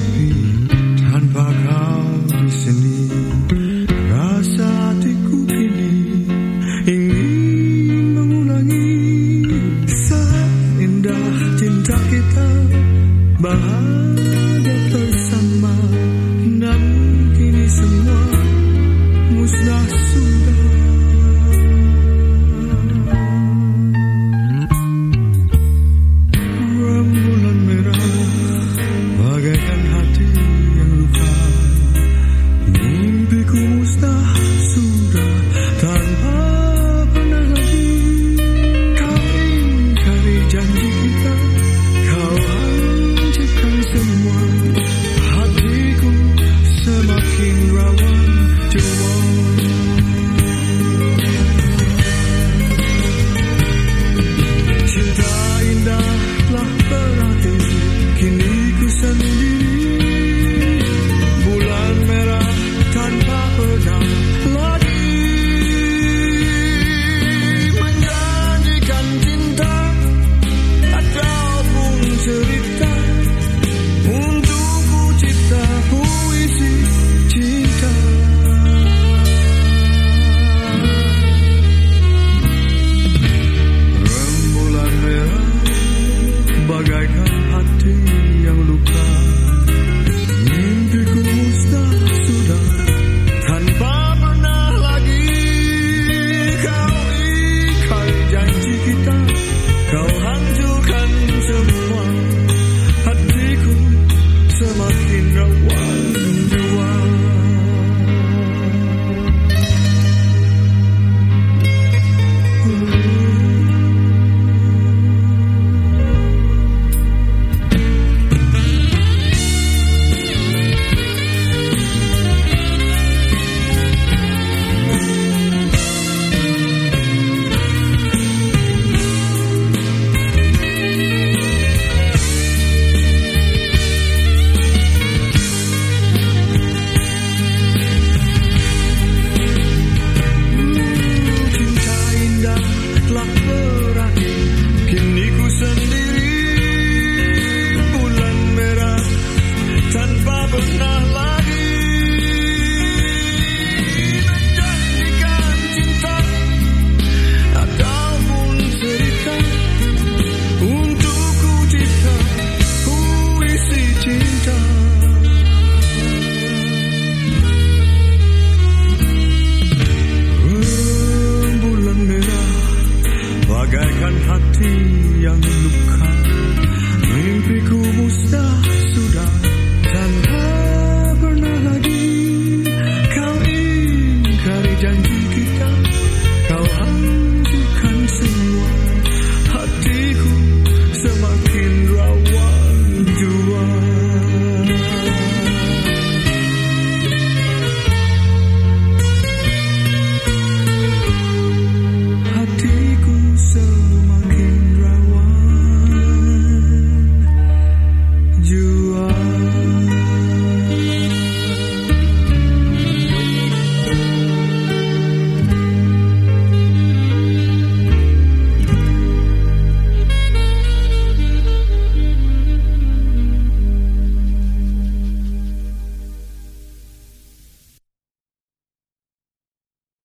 sepi tanpa kau di sini. Rasa hatiku kini ingin mengulangi saat indah cinta kita. Bahagia bersama namun kini semua musnah sudah dan tea.